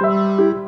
Música